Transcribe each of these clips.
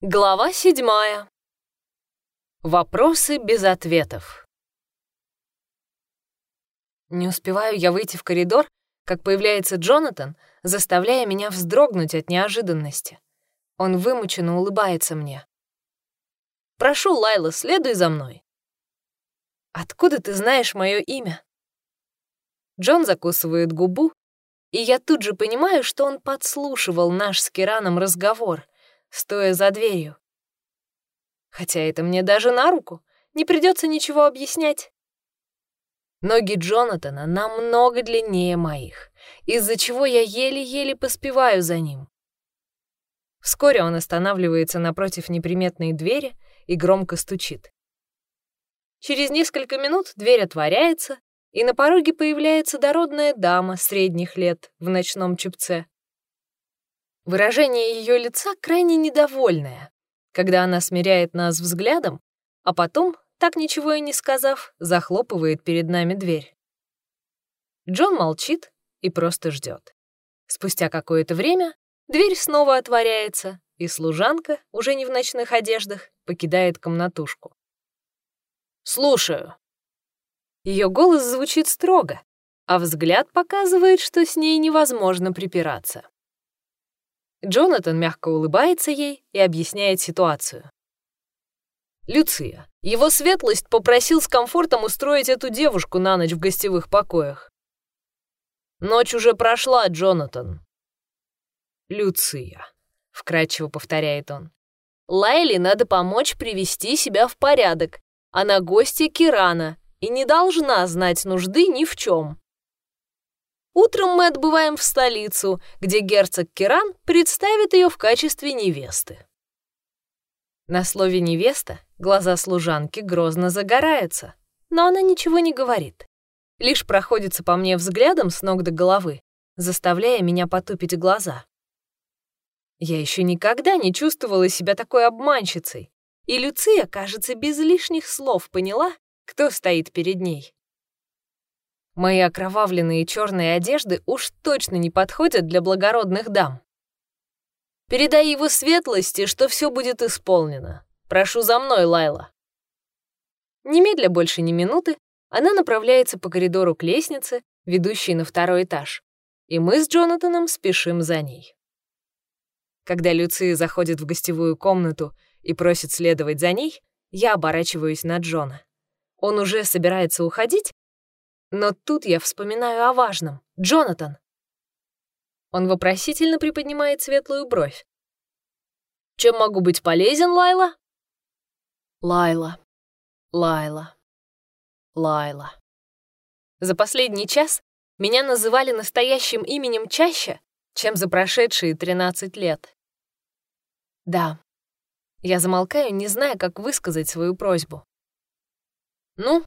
Глава седьмая. Вопросы без ответов. Не успеваю я выйти в коридор, как появляется Джонатан, заставляя меня вздрогнуть от неожиданности. Он вымученно улыбается мне. «Прошу, Лайла, следуй за мной». «Откуда ты знаешь мое имя?» Джон закусывает губу, и я тут же понимаю, что он подслушивал наш с Кираном разговор — стоя за дверью. Хотя это мне даже на руку, не придется ничего объяснять. Ноги Джонатана намного длиннее моих, из-за чего я еле-еле поспеваю за ним. Вскоре он останавливается напротив неприметной двери и громко стучит. Через несколько минут дверь отворяется, и на пороге появляется дородная дама средних лет в ночном чепце. Выражение ее лица крайне недовольное, когда она смиряет нас взглядом, а потом, так ничего и не сказав, захлопывает перед нами дверь. Джон молчит и просто ждет. Спустя какое-то время дверь снова отворяется, и служанка, уже не в ночных одеждах, покидает комнатушку. «Слушаю». Ее голос звучит строго, а взгляд показывает, что с ней невозможно припираться. Джонатан мягко улыбается ей и объясняет ситуацию. «Люция, его светлость попросил с комфортом устроить эту девушку на ночь в гостевых покоях. Ночь уже прошла, Джонатан». «Люция», — вкратчиво повторяет он. «Лайли надо помочь привести себя в порядок. Она гостья Кирана и не должна знать нужды ни в чем. Утром мы отбываем в столицу, где герцог Киран представит ее в качестве невесты. На слове «невеста» глаза служанки грозно загораются, но она ничего не говорит. Лишь проходится по мне взглядом с ног до головы, заставляя меня потупить глаза. Я еще никогда не чувствовала себя такой обманщицей, и Люция, кажется, без лишних слов поняла, кто стоит перед ней. Мои окровавленные черные одежды уж точно не подходят для благородных дам. Передай его светлости, что все будет исполнено. Прошу за мной, Лайла. Немедля больше ни минуты она направляется по коридору к лестнице, ведущей на второй этаж, и мы с Джонатаном спешим за ней. Когда Люция заходит в гостевую комнату и просит следовать за ней, я оборачиваюсь на Джона. Он уже собирается уходить, но тут я вспоминаю о важном. Джонатан. Он вопросительно приподнимает светлую бровь. «Чем могу быть полезен, Лайла?» «Лайла, Лайла, Лайла». За последний час меня называли настоящим именем чаще, чем за прошедшие 13 лет. Да, я замолкаю, не зная, как высказать свою просьбу. «Ну,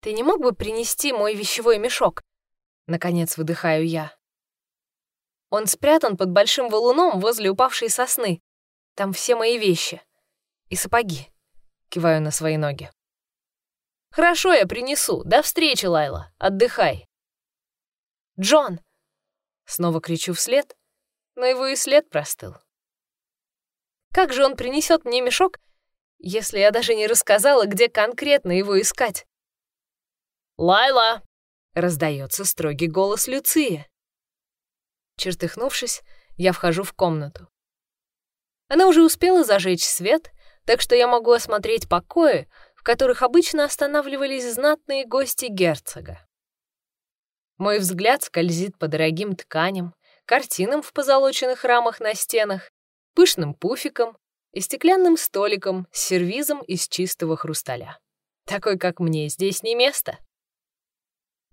ты не мог бы принести мой вещевой мешок?» Наконец выдыхаю я. Он спрятан под большим валуном возле упавшей сосны. Там все мои вещи. И сапоги. Киваю на свои ноги. «Хорошо, я принесу. До встречи, Лайла. Отдыхай». «Джон!» Снова кричу вслед, но его и след простыл. Как же он принесет мне мешок, если я даже не рассказала, где конкретно его искать? «Лайла!» — раздается строгий голос Люции. Чертыхнувшись, я вхожу в комнату. Она уже успела зажечь свет, так что я могу осмотреть покои, в которых обычно останавливались знатные гости герцога. Мой взгляд скользит по дорогим тканям, картинам в позолоченных рамах на стенах, пышным пуфикам и стеклянным столиком с сервизом из чистого хрусталя. Такой, как мне, здесь не место.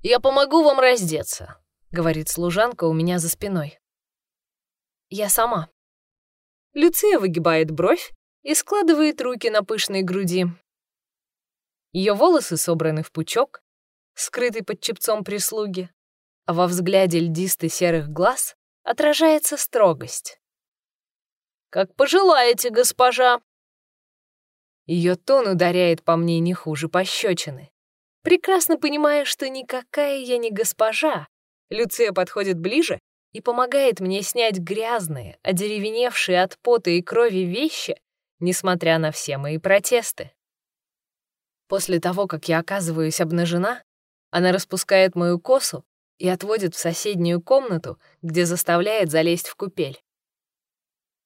«Я помогу вам раздеться», — говорит служанка у меня за спиной. «Я сама». Люция выгибает бровь и складывает руки на пышной груди. Ее волосы собраны в пучок, скрытый под чепцом прислуги, а во взгляде льдистой серых глаз отражается строгость. «Как пожелаете, госпожа!» Ее тон ударяет по мне не хуже пощечины. Прекрасно понимая, что никакая я не госпожа, Люция подходит ближе и помогает мне снять грязные, одеревеневшие от пота и крови вещи, несмотря на все мои протесты. После того, как я оказываюсь обнажена, она распускает мою косу и отводит в соседнюю комнату, где заставляет залезть в купель.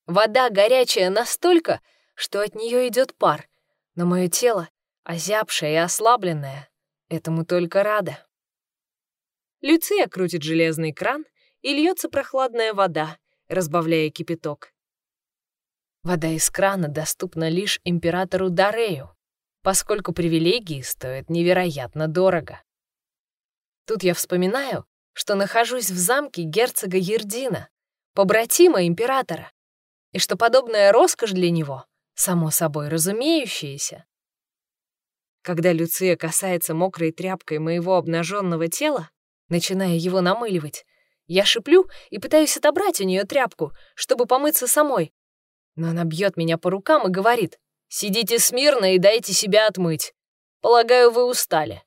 Вода горячая настолько, что от нее идет пар, но мое тело, озябшее и ослабленное, этому только рада. Люция крутит железный кран, и льется прохладная вода, разбавляя кипяток. Вода из крана доступна лишь императору Дарею, поскольку привилегии стоят невероятно дорого. Тут я вспоминаю, что нахожусь в замке герцога Ердина, побратима императора, и что подобная роскошь для него, само собой разумеющаяся. Когда Люция касается мокрой тряпкой моего обнаженного тела, начиная его намыливать, я шиплю и пытаюсь отобрать у нее тряпку, чтобы помыться самой. Но она бьет меня по рукам и говорит, «Сидите смирно и дайте себя отмыть. Полагаю, вы устали».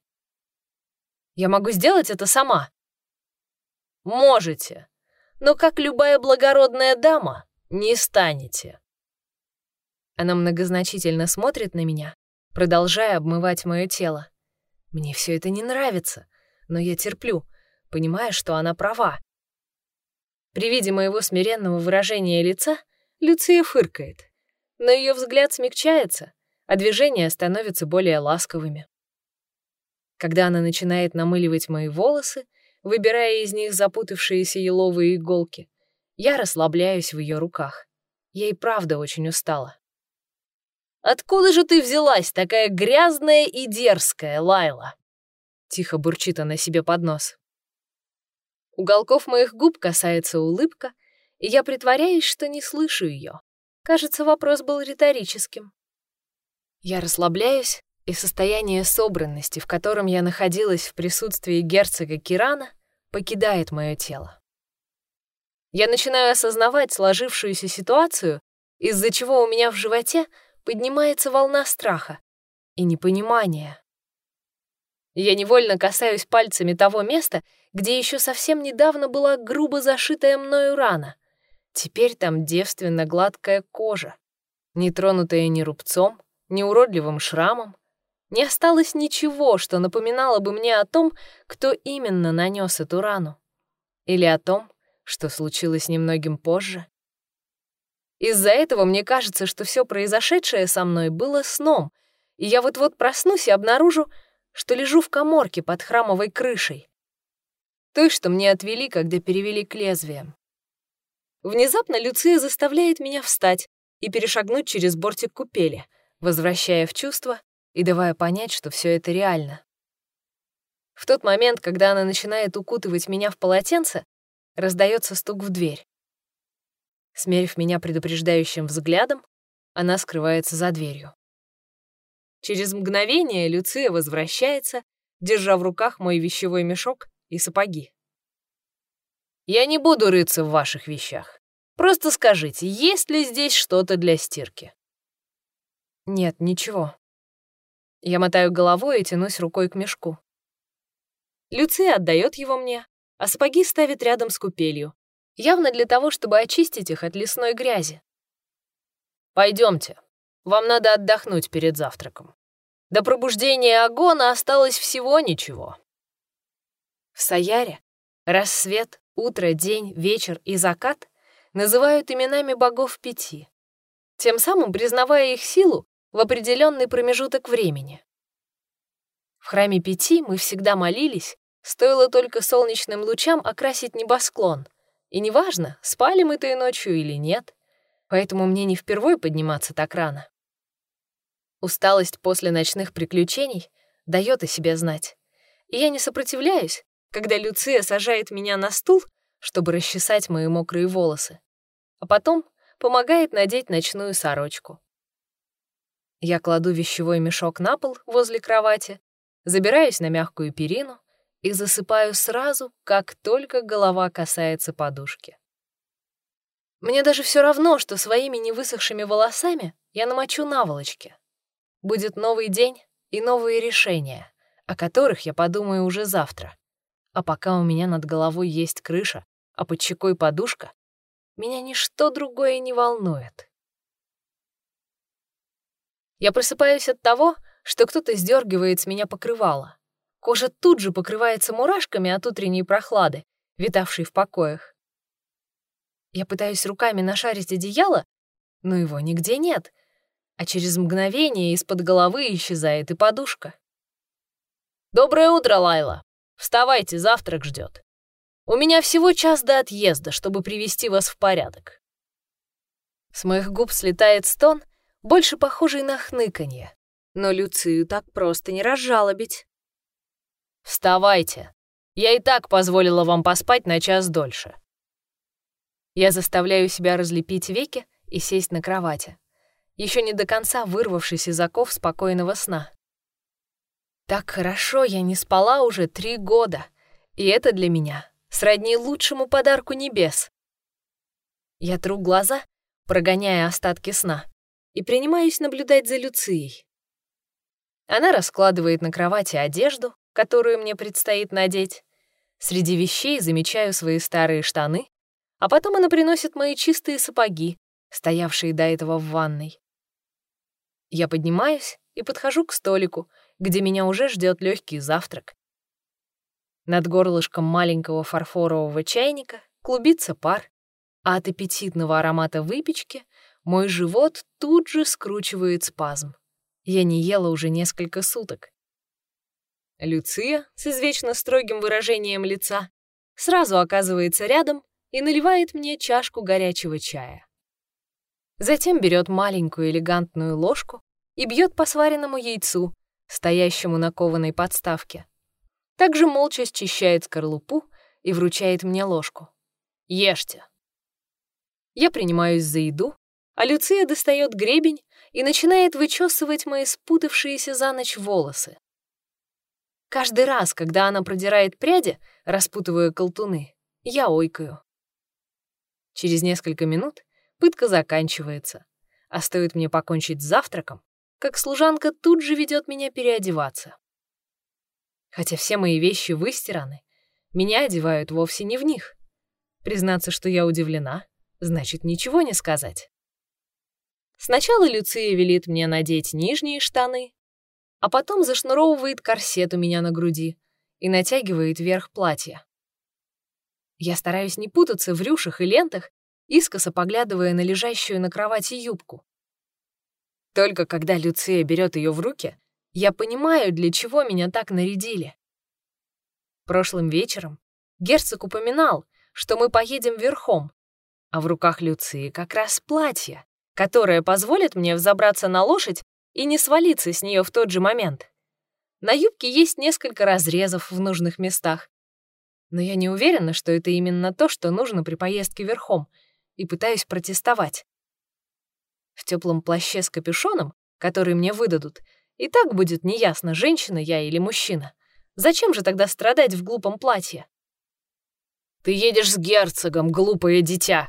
Я могу сделать это сама. Можете, но как любая благородная дама, не станете. Она многозначительно смотрит на меня, продолжая обмывать мое тело. Мне все это не нравится, но я терплю, понимая, что она права. При виде моего смиренного выражения лица Люция фыркает, но ее взгляд смягчается, а движения становятся более ласковыми. Когда она начинает намыливать мои волосы, выбирая из них запутавшиеся еловые иголки, я расслабляюсь в ее руках. Я и правда очень устала. «Откуда же ты взялась, такая грязная и дерзкая, Лайла?» Тихо бурчит она себе под нос. Уголков моих губ касается улыбка, и я притворяюсь, что не слышу ее. Кажется, вопрос был риторическим. Я расслабляюсь, и состояние собранности, в котором я находилась в присутствии герцога Кирана, покидает мое тело. Я начинаю осознавать сложившуюся ситуацию, из-за чего у меня в животе поднимается волна страха и непонимания. Я невольно касаюсь пальцами того места, где еще совсем недавно была грубо зашитая мною рана. Теперь там девственно гладкая кожа, не тронутая ни рубцом, ни уродливым шрамом. Не осталось ничего, что напоминало бы мне о том, кто именно нанес эту рану. Или о том, что случилось немногим позже. Из-за этого мне кажется, что все произошедшее со мной было сном, и я вот-вот проснусь и обнаружу, что лежу в коморке под храмовой крышей. Той, что мне отвели, когда перевели к лезвиям. Внезапно Люция заставляет меня встать и перешагнуть через бортик купели, возвращая в чувство и давая понять, что все это реально. В тот момент, когда она начинает укутывать меня в полотенце, раздается стук в дверь. Смерив меня предупреждающим взглядом, она скрывается за дверью. Через мгновение Люция возвращается, держа в руках мой вещевой мешок и сапоги. «Я не буду рыться в ваших вещах. Просто скажите, есть ли здесь что-то для стирки?» «Нет, ничего». Я мотаю головой и тянусь рукой к мешку. Люция отдает его мне, а сапоги ставит рядом с купелью, явно для того, чтобы очистить их от лесной грязи. Пойдемте, вам надо отдохнуть перед завтраком. До пробуждения Агона осталось всего ничего. В Саяре рассвет, утро, день, вечер и закат называют именами богов пяти, тем самым признавая их силу в определенный промежуток времени. В храме пяти мы всегда молились, стоило только солнечным лучам окрасить небосклон, и неважно, спали мы той ночью или нет, поэтому мне не впервой подниматься так рано. Усталость после ночных приключений дает о себе знать. И я не сопротивляюсь, когда Люция сажает меня на стул, чтобы расчесать мои мокрые волосы, а потом помогает надеть ночную сорочку. Я кладу вещевой мешок на пол возле кровати, забираюсь на мягкую перину и засыпаю сразу, как только голова касается подушки. Мне даже все равно, что своими невысохшими волосами я намочу наволочки. Будет новый день и новые решения, о которых я подумаю уже завтра. А пока у меня над головой есть крыша, а под щекой подушка, меня ничто другое не волнует. Я просыпаюсь от того, что кто-то сдергивает с меня покрывало. Кожа тут же покрывается мурашками от утренней прохлады, витавшей в покоях. Я пытаюсь руками нашарить одеяло, но его нигде нет, а через мгновение из-под головы исчезает и подушка. «Доброе утро, Лайла! Вставайте, завтрак ждет. У меня всего час до отъезда, чтобы привести вас в порядок». С моих губ слетает стон, больше похожий на хныканье, но Люцию так просто не разжалобить. «Вставайте! Я и так позволила вам поспать на час дольше». Я заставляю себя разлепить веки и сесть на кровати, еще не до конца вырвавшись из оков спокойного сна. Так хорошо я не спала уже три года, и это для меня сродни лучшему подарку небес. Я тру глаза, прогоняя остатки сна, и принимаюсь наблюдать за Люцией. Она раскладывает на кровати одежду, которую мне предстоит надеть. Среди вещей замечаю свои старые штаны, а потом она приносит мои чистые сапоги, стоявшие до этого в ванной. Я поднимаюсь и подхожу к столику, где меня уже ждет легкий завтрак. Над горлышком маленького фарфорового чайника клубится пар, а от аппетитного аромата выпечки мой живот тут же скручивает спазм. Я не ела уже несколько суток. Люция с извечно строгим выражением лица сразу оказывается рядом и наливает мне чашку горячего чая. Затем берет маленькую элегантную ложку и бьет по сваренному яйцу, стоящему на кованой подставке. Также молча счищает скорлупу и вручает мне ложку. «Ешьте». Я принимаюсь за еду, а Люция достает гребень и начинает вычесывать мои спутавшиеся за ночь волосы. Каждый раз, когда она продирает пряди, распутывая колтуны, я ойкаю. Через несколько минут пытка заканчивается, а стоит мне покончить с завтраком, как служанка тут же ведет меня переодеваться. Хотя все мои вещи выстираны, меня одевают вовсе не в них. Признаться, что я удивлена, значит ничего не сказать. Сначала Люция велит мне надеть нижние штаны, а потом зашнуровывает корсет у меня на груди и натягивает верх платья. Я стараюсь не путаться в рюшах и лентах, искоса поглядывая на лежащую на кровати юбку. Только когда Люция берет ее в руки, я понимаю, для чего меня так нарядили. Прошлым вечером герцог упоминал, что мы поедем верхом, а в руках Люции как раз платье, которое позволит мне взобраться на лошадь и не свалиться с нее в тот же момент. На юбке есть несколько разрезов в нужных местах, но я не уверена, что это именно то, что нужно при поездке верхом, и пытаюсь протестовать. В теплом плаще с капюшоном, который мне выдадут, и так будет неясно, женщина я или мужчина. Зачем же тогда страдать в глупом платье? «Ты едешь с герцогом, глупое дитя!»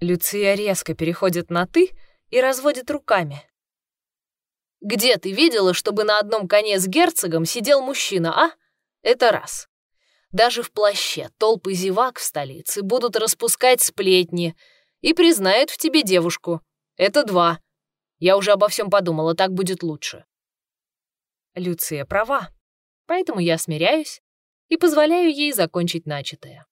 Люция резко переходит на «ты» и разводит руками. «Где ты видела, чтобы на одном коне с герцогом сидел мужчина, а? Это раз. Даже в плаще толпы зевак в столице будут распускать сплетни и признают в тебе девушку, это два. Я уже обо всем подумала, так будет лучше. Люция права, поэтому я смиряюсь и позволяю ей закончить начатое.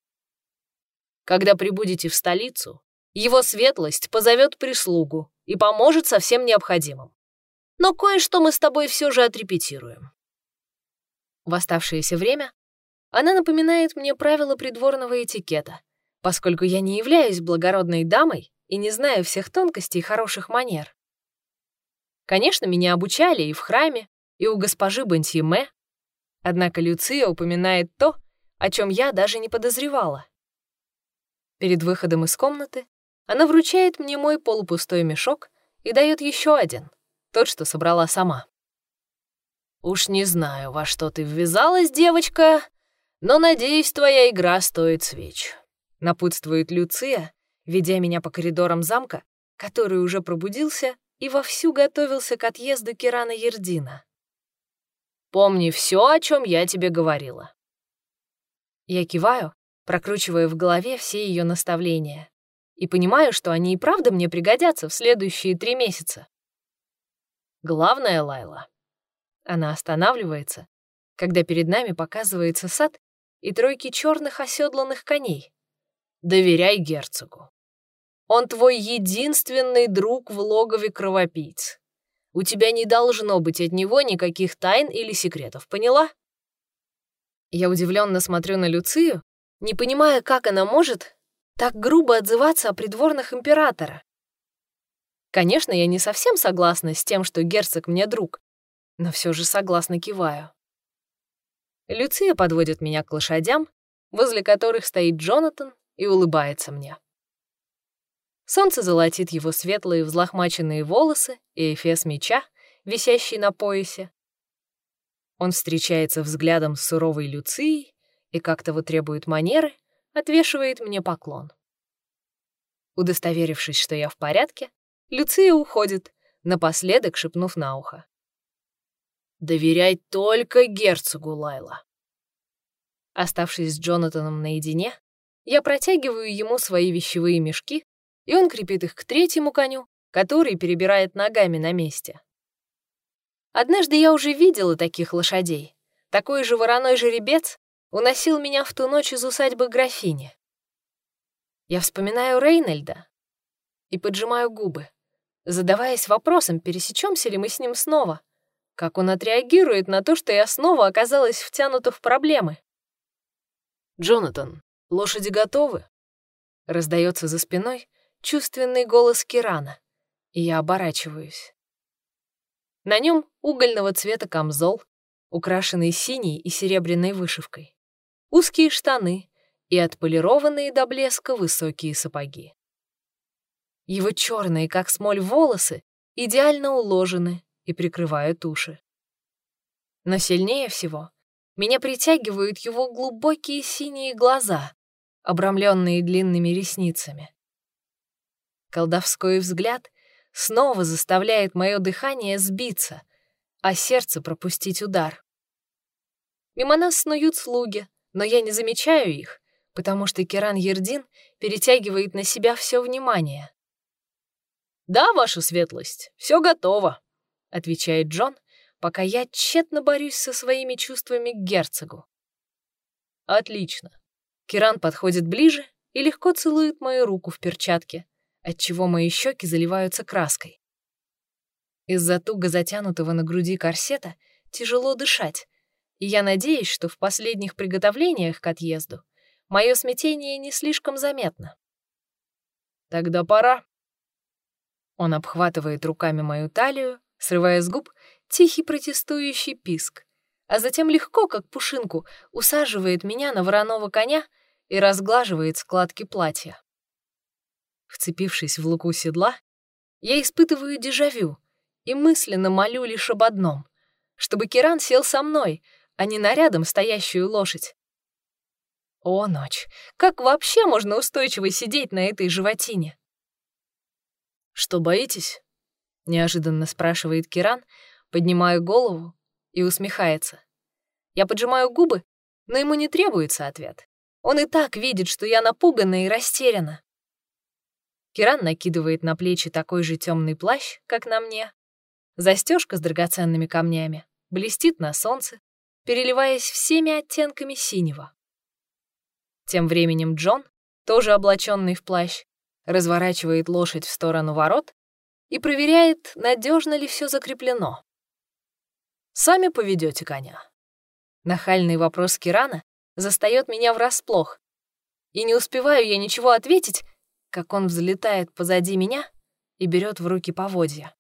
Когда прибудете в столицу, его светлость позовет прислугу и поможет со всем необходимым. Но кое-что мы с тобой все же отрепетируем. В оставшееся время она напоминает мне правила придворного этикета, поскольку я не являюсь благородной дамой и не знаю всех тонкостей хороших манер. Конечно, меня обучали и в храме, и у госпожи Бантьеме, однако Люция упоминает то, о чем я даже не подозревала. Перед выходом из комнаты она вручает мне мой полупустой мешок и дает еще один, тот, что собрала сама. «Уж не знаю, во что ты ввязалась, девочка, но, надеюсь, твоя игра стоит свеч», — напутствует Люция, ведя меня по коридорам замка, который уже пробудился и вовсю готовился к отъезду Кирана Ердина. «Помни все, о чем я тебе говорила». Я киваю прокручивая в голове все ее наставления, и понимаю, что они и правда мне пригодятся в следующие три месяца. Главное, Лайла. Она останавливается, когда перед нами показывается сад и тройки черных оседланных коней. Доверяй герцогу. Он твой единственный друг в логове кровопийц. У тебя не должно быть от него никаких тайн или секретов, поняла? Я удивленно смотрю на Люцию, не понимая, как она может так грубо отзываться о придворных императора. Конечно, я не совсем согласна с тем, что герцог мне друг, но все же согласно киваю. Люция подводит меня к лошадям, возле которых стоит Джонатан и улыбается мне. Солнце золотит его светлые взлохмаченные волосы и эфес меча, висящий на поясе. Он встречается взглядом с суровой Люцией и как-то вытребует манеры, отвешивает мне поклон. Удостоверившись, что я в порядке, Люция уходит, напоследок шепнув на ухо. «Доверяй только герцогу, Лайла». Оставшись с Джонатаном наедине, я протягиваю ему свои вещевые мешки, и он крепит их к третьему коню, который перебирает ногами на месте. Однажды я уже видела таких лошадей. Такой же вороной жеребец уносил меня в ту ночь из усадьбы графини. Я вспоминаю Рейнольда и поджимаю губы, задаваясь вопросом, пересечемся ли мы с ним снова, как он отреагирует на то, что я снова оказалась втянута в проблемы. «Джонатан, лошади готовы?» Раздается за спиной чувственный голос Кирана, и я оборачиваюсь. На нем угольного цвета камзол, украшенный синей и серебряной вышивкой узкие штаны и отполированные до блеска высокие сапоги. Его черные, как смоль, волосы идеально уложены и прикрывают уши. Но сильнее всего меня притягивают его глубокие синие глаза, обрамленные длинными ресницами. Колдовской взгляд снова заставляет мое дыхание сбиться, а сердце пропустить удар. Мимо нас снуют слуги, но я не замечаю их, потому что Керан Ердин перетягивает на себя все внимание. «Да, ваша светлость, все готово», — отвечает Джон, пока я тщетно борюсь со своими чувствами к герцогу. «Отлично». Киран подходит ближе и легко целует мою руку в перчатке, отчего мои щеки заливаются краской. Из-за туго затянутого на груди корсета тяжело дышать, и я надеюсь, что в последних приготовлениях к отъезду мое смятение не слишком заметно. «Тогда пора». Он обхватывает руками мою талию, срывая с губ тихий протестующий писк, а затем легко, как пушинку, усаживает меня на вороного коня и разглаживает складки платья. Вцепившись в луку седла, я испытываю дежавю и мысленно молю лишь об одном — чтобы Киран сел со мной, а не на рядом стоящую лошадь. О, ночь! Как вообще можно устойчиво сидеть на этой животине? «Что, боитесь?» — неожиданно спрашивает Киран, поднимая голову и усмехается. Я поджимаю губы, но ему не требуется ответ. Он и так видит, что я напугана и растеряна. Киран накидывает на плечи такой же темный плащ, как на мне. Застежка с драгоценными камнями блестит на солнце, переливаясь всеми оттенками синего. Тем временем Джон, тоже облаченный в плащ, разворачивает лошадь в сторону ворот и проверяет, надежно ли все закреплено. «Сами поведете коня?» Нахальный вопрос Кирана застает меня врасплох, и не успеваю я ничего ответить, как он взлетает позади меня и берет в руки поводья.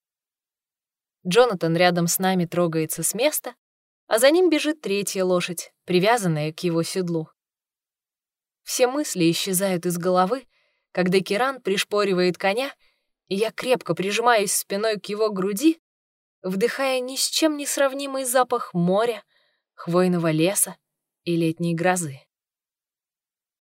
Джонатан рядом с нами трогается с места а за ним бежит третья лошадь, привязанная к его седлу. Все мысли исчезают из головы, когда Киран пришпоривает коня, и я крепко прижимаюсь спиной к его груди, вдыхая ни с чем не сравнимый запах моря, хвойного леса и летней грозы.